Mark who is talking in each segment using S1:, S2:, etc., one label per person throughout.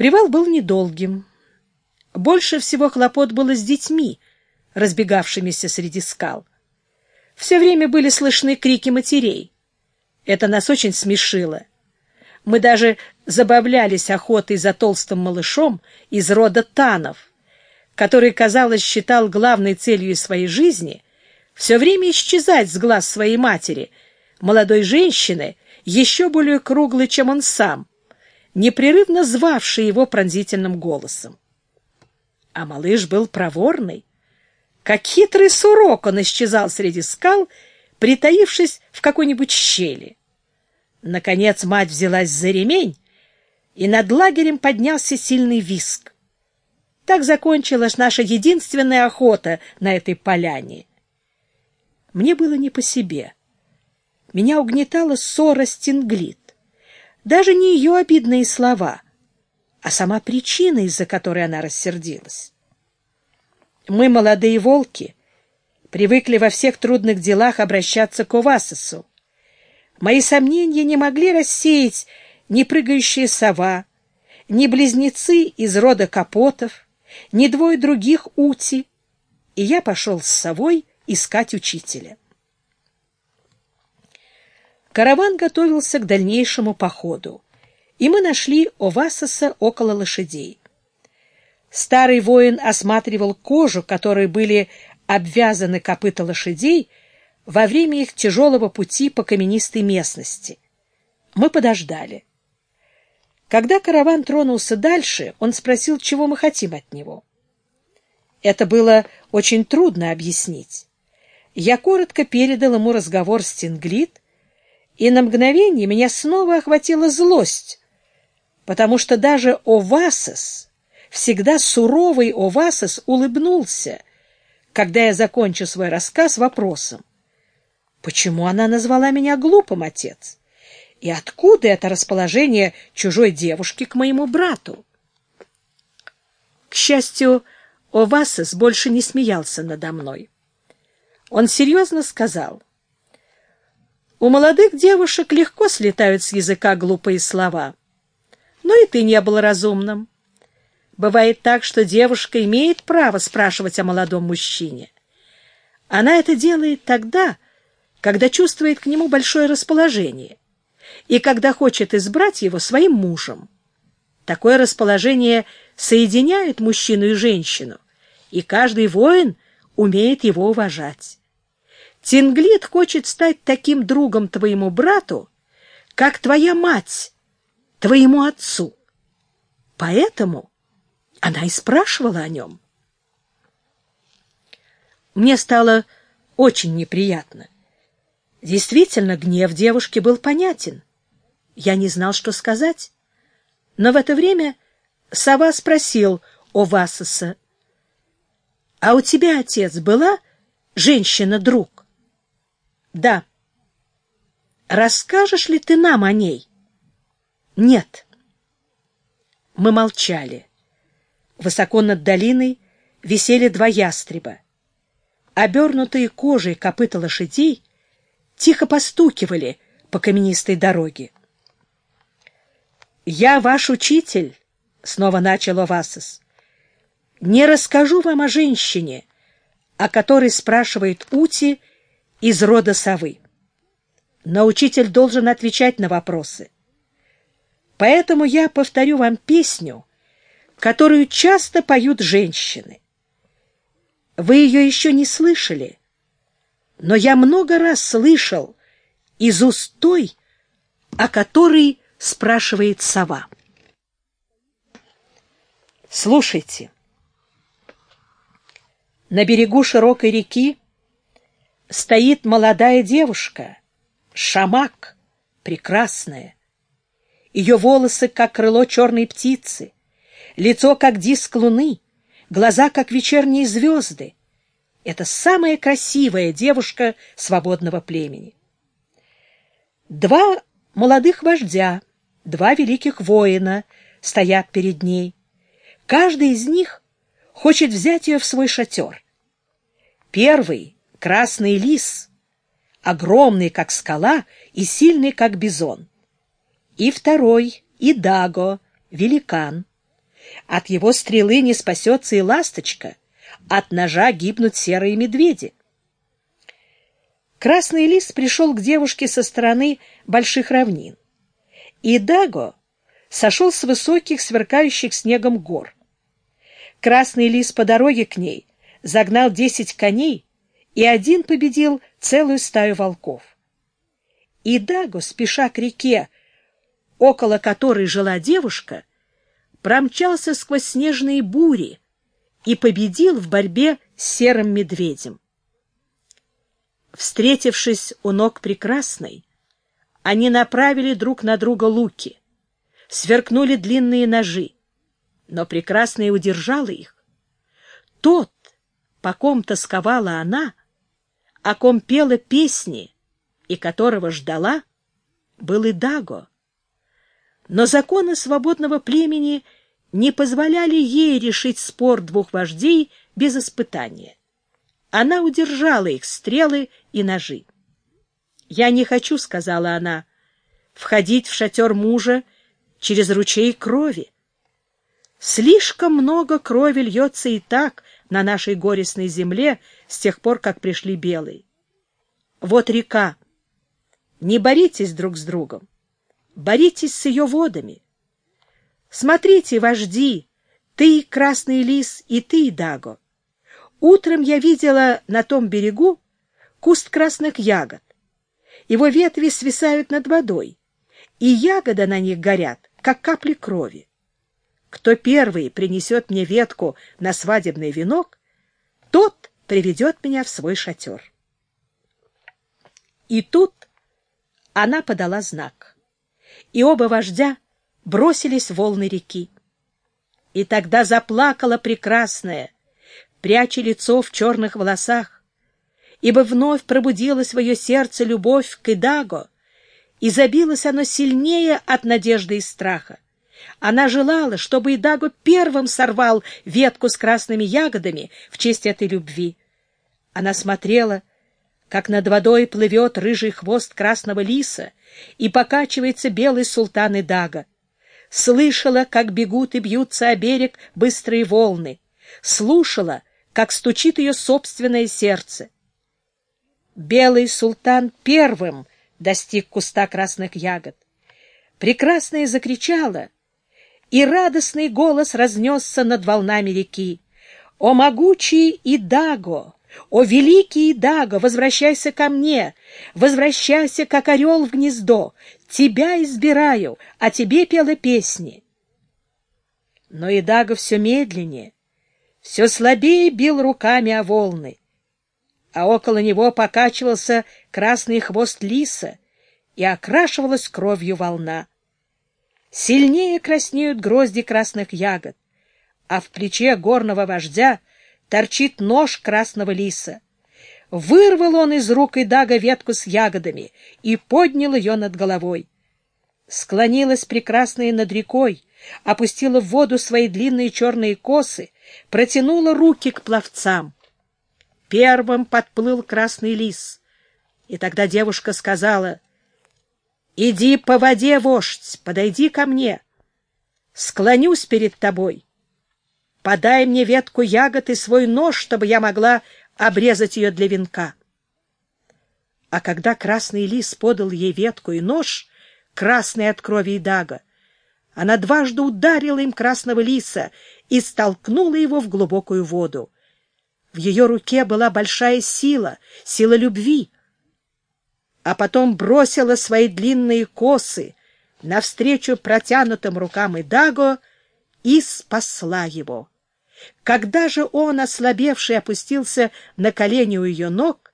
S1: Привал был недолгим. Больше всего хлопот было с детьми, разбегавшимися среди скал. Все время были слышны крики матерей. Это нас очень смешило. Мы даже забавлялись охотой за толстым малышом из рода Танов, который, казалось, считал главной целью своей жизни все время исчезать с глаз своей матери, молодой женщины, еще более круглой, чем он сам, непрерывно звавшей его пронзительным голосом. А малыш был проворный. Как хитрый сурок он исчезал среди скал, притаившись в какой-нибудь щели. Наконец мать взялась за ремень, и над лагерем поднялся сильный виск. Так закончилась наша единственная охота на этой поляне. Мне было не по себе. Меня угнетала ссора Стинглит. Даже не ее обидные слова, а сама причина, из-за которой она рассердилась. Мы, молодые волки, привыкли во всех трудных делах обращаться к Овасису. Мои сомнения не могли рассеять ни прыгающая сова, ни близнецы из рода капотов, ни двое других ути, и я пошел с совой искать учителя. Караван готовился к дальнейшему походу, и мы нашли Овасоса около лошадей. Старый воин осматривал кожу, которой были обвязаны копыта лошадей, во время их тяжелого пути по каменистой местности. Мы подождали. Когда караван тронулся дальше, он спросил, чего мы хотим от него. Это было очень трудно объяснить. Я коротко передал ему разговор с Тинглит, и на мгновение меня снова охватила злость, потому что даже Овасос, всегда суровый Овасос, улыбнулся, когда я закончу свой рассказ вопросом. Почему она назвала меня глупым, отец? И откуда это расположение чужой девушки к моему брату? К счастью, Овасес больше не смеялся надо мной. Он серьезно сказал, «У молодых девушек легко слетают с языка глупые слова, но и ты не был разумным. Бывает так, что девушка имеет право спрашивать о молодом мужчине. Она это делает тогда, когда чувствует к нему большое расположение и когда хочет избрать его своим мужем. Такое расположение соединяет мужчину и женщину, и каждый воин умеет его уважать. Тинглит хочет стать таким другом твоему брату, как твоя мать, твоему отцу. Поэтому она и спрашивала о нем. Мне стало очень неприятно. Действительно, гнев девушки был понятен. Я не знал, что сказать. Но в это время сова спросил у Васоса, «А у тебя, отец, была женщина-друг?» «Да». «Расскажешь ли ты нам о ней?» «Нет». Мы молчали. Высоко над долиной висели два ястреба. Обернутые кожей копыта лошадей тихо постукивали по каменистой дороге. «Я ваш учитель», — снова начал Овасос. «Не расскажу вам о женщине, о которой спрашивает Ути из рода совы. Но учитель должен отвечать на вопросы. Поэтому я повторю вам песню, которую часто поют женщины. Вы ее еще не слышали, но я много раз слышал из уст той, о которой спрашивает сова. Слушайте. На берегу широкой реки стоит молодая девушка, шамак, прекрасная. Ее волосы, как крыло черной птицы, лицо, как диск луны, глаза, как вечерние звезды — это самая красивая девушка свободного племени. Два молодых вождя, два великих воина стоят перед ней. Каждый из них хочет взять ее в свой шатер. Первый — красный лис, огромный, как скала, и сильный, как бизон. И второй — Идаго, великан. От его стрелы не спасется и ласточка, от ножа гибнут серые медведи. Красный лис пришел к девушке со стороны больших равнин. И Даго сошел с высоких, сверкающих снегом гор. Красный лис по дороге к ней загнал десять коней, и один победил целую стаю волков. И Даго, спеша к реке, около которой жила девушка, промчался сквозь снежные бури и победил в борьбе с серым медведем. Встретившись у ног прекрасной, они направили друг на друга луки, сверкнули длинные ножи, но прекрасная удержала их. Тот, по ком тосковала она, о ком пела песни и которого ждала, был и Даго. Но законы свободного племени не позволяли ей решить спор двух вождей без испытания. Она удержала их стрелы и ножи. «Я не хочу», — сказала она, — «входить в шатер мужа через ручей крови. Слишком много крови льется и так на нашей горестной земле с тех пор, как пришли белые. Вот река. Не боритесь друг с другом. Боритесь с ее водами. Смотрите, вожди, ты, красный лис, и ты, Даго. Утром я видела на том берегу куст красных ягод. Его ветви свисают над водой, и ягоды на них горят, как капли крови. Кто первый принесет мне ветку на свадебный венок, тот приведет меня в свой шатер. И тут она подала знак, и оба вождя бросились в волны реки. И тогда заплакала прекрасная, пряча лицо в черных волосах, ибо вновь пробудила свое сердце любовь к Идаго, и забилось оно сильнее от надежды и страха. Она желала, чтобы Идаго первым сорвал ветку с красными ягодами в честь этой любви. Она смотрела, как над водой плывет рыжий хвост красного лиса и покачивается белый султан Идага. Слышала, как бегут и бьются о берег быстрые волны. Слушала, как стучит ее собственное сердце. Белый султан первым достиг куста красных ягод. Прекрасная закричала, и радостный голос разнесся над волнами реки. «О могучий Идаго! О великий Идаго! Возвращайся ко мне! Возвращайся, как орел в гнездо! Тебя избираю, а тебе пела песни!» Но Идаго все медленнее, все слабее бил руками о волны а около него покачивался красный хвост лиса и окрашивалась кровью волна. Сильнее краснеют грозди красных ягод, а в плече горного вождя торчит нож красного лиса. Вырвал он из рук Идага ветку с ягодами и поднял ее над головой. Склонилась прекрасная над рекой, опустила в воду свои длинные черные косы, протянула руки к пловцам — Первым подплыл красный лис. И тогда девушка сказала, «Иди по воде, вождь, подойди ко мне. Склонюсь перед тобой. Подай мне ветку ягод и свой нож, чтобы я могла обрезать ее для венка». А когда красный лис подал ей ветку и нож, красный от крови и дага, она дважды ударила им красного лиса и столкнула его в глубокую воду. В ее руке была большая сила, сила любви. А потом бросила свои длинные косы навстречу протянутым рукам Идаго и спасла его. Когда же он, ослабевший, опустился на колени у ее ног,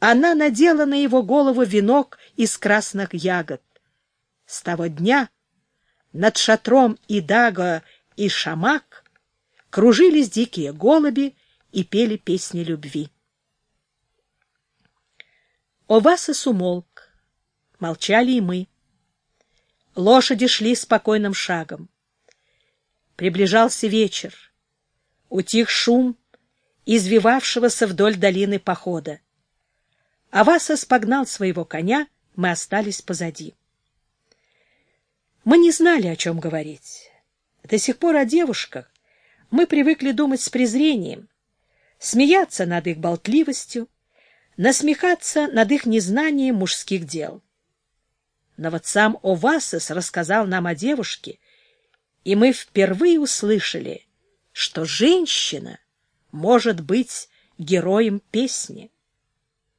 S1: она надела на его голову венок из красных ягод. С того дня над шатром Идаго и Шамак кружились дикие голуби, и пели песни любви. Овасос умолк. Молчали и мы. Лошади шли спокойным шагом. Приближался вечер. Утих шум извивавшегося вдоль долины похода. Авасос погнал своего коня, мы остались позади. Мы не знали, о чем говорить. До сих пор о девушках мы привыкли думать с презрением, смеяться над их болтливостью, насмехаться над их незнанием мужских дел. Но вот сам Овасос рассказал нам о девушке, и мы впервые услышали, что женщина может быть героем песни.